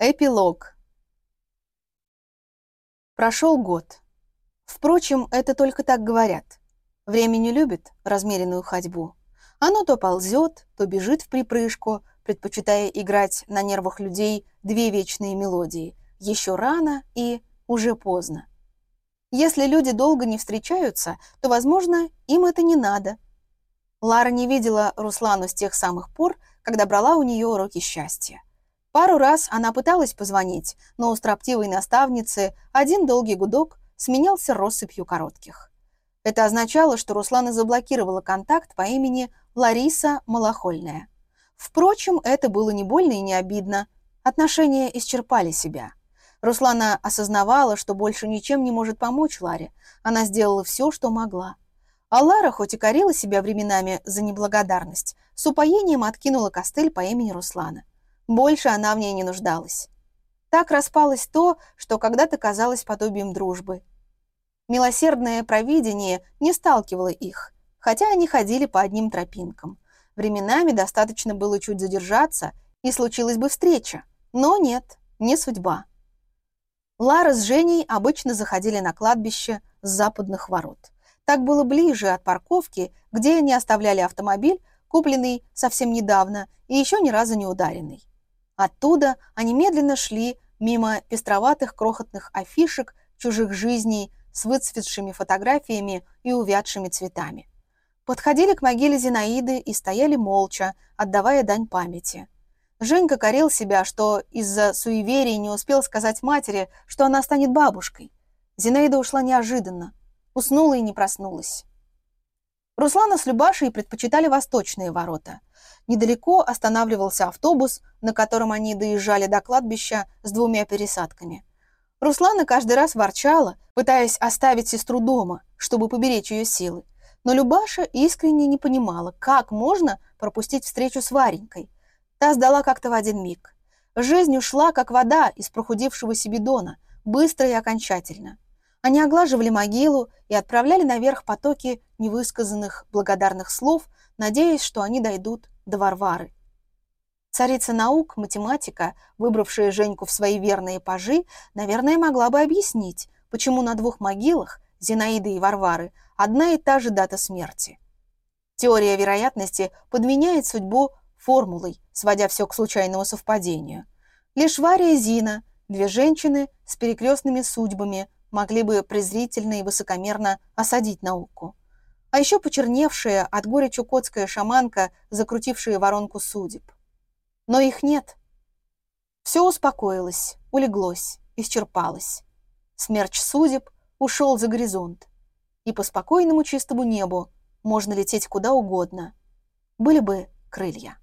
Эпилог. Прошел год. Впрочем, это только так говорят. Время не любит размеренную ходьбу. Оно то ползет, то бежит в припрыжку, предпочитая играть на нервах людей две вечные мелодии. Еще рано и уже поздно. Если люди долго не встречаются, то, возможно, им это не надо. Лара не видела Руслану с тех самых пор, когда брала у нее уроки счастья. Пару раз она пыталась позвонить, но у строптивой наставницы один долгий гудок сменялся россыпью коротких. Это означало, что Руслана заблокировала контакт по имени Лариса Малахольная. Впрочем, это было не больно и не обидно. Отношения исчерпали себя. Руслана осознавала, что больше ничем не может помочь Ларе. Она сделала все, что могла. А Лара, хоть и корила себя временами за неблагодарность, с упоением откинула костыль по имени Руслана. Больше она в ней не нуждалась. Так распалось то, что когда-то казалось подобием дружбы. Милосердное провидение не сталкивало их, хотя они ходили по одним тропинкам. Временами достаточно было чуть задержаться, и случилась бы встреча. Но нет, не судьба. Лара с Женей обычно заходили на кладбище с западных ворот. Так было ближе от парковки, где они оставляли автомобиль, купленный совсем недавно и еще ни разу не ударенный. Оттуда они медленно шли мимо пестроватых крохотных афишек чужих жизней с выцветшими фотографиями и увядшими цветами. Подходили к могиле Зинаиды и стояли молча, отдавая дань памяти. Женька корил себя, что из-за суеверий не успел сказать матери, что она станет бабушкой. Зинаида ушла неожиданно, уснула и не проснулась. Руслана с Любашей предпочитали восточные ворота. Недалеко останавливался автобус, на котором они доезжали до кладбища с двумя пересадками. Руслана каждый раз ворчала, пытаясь оставить сестру дома, чтобы поберечь ее силы. Но Любаша искренне не понимала, как можно пропустить встречу с Варенькой. Та сдала как-то в один миг. Жизнь ушла, как вода из прохудившегося бидона, быстро и окончательно. Они оглаживали могилу и отправляли наверх потоки невысказанных благодарных слов, надеясь, что они дойдут до Варвары. Царица наук, математика, выбравшая Женьку в свои верные пажи, наверное, могла бы объяснить, почему на двух могилах, Зинаиды и Варвары, одна и та же дата смерти. Теория вероятности подменяет судьбу формулой, сводя все к случайному совпадению. Лишь Варя и Зина, две женщины с перекрестными судьбами, могли бы презрительно и высокомерно осадить науку. А еще почерневшая от горя чукотская шаманка, закрутившая воронку судеб. Но их нет. Все успокоилось, улеглось, исчерпалось. Смерч судеб ушел за горизонт. И по спокойному чистому небу можно лететь куда угодно. Были бы крылья.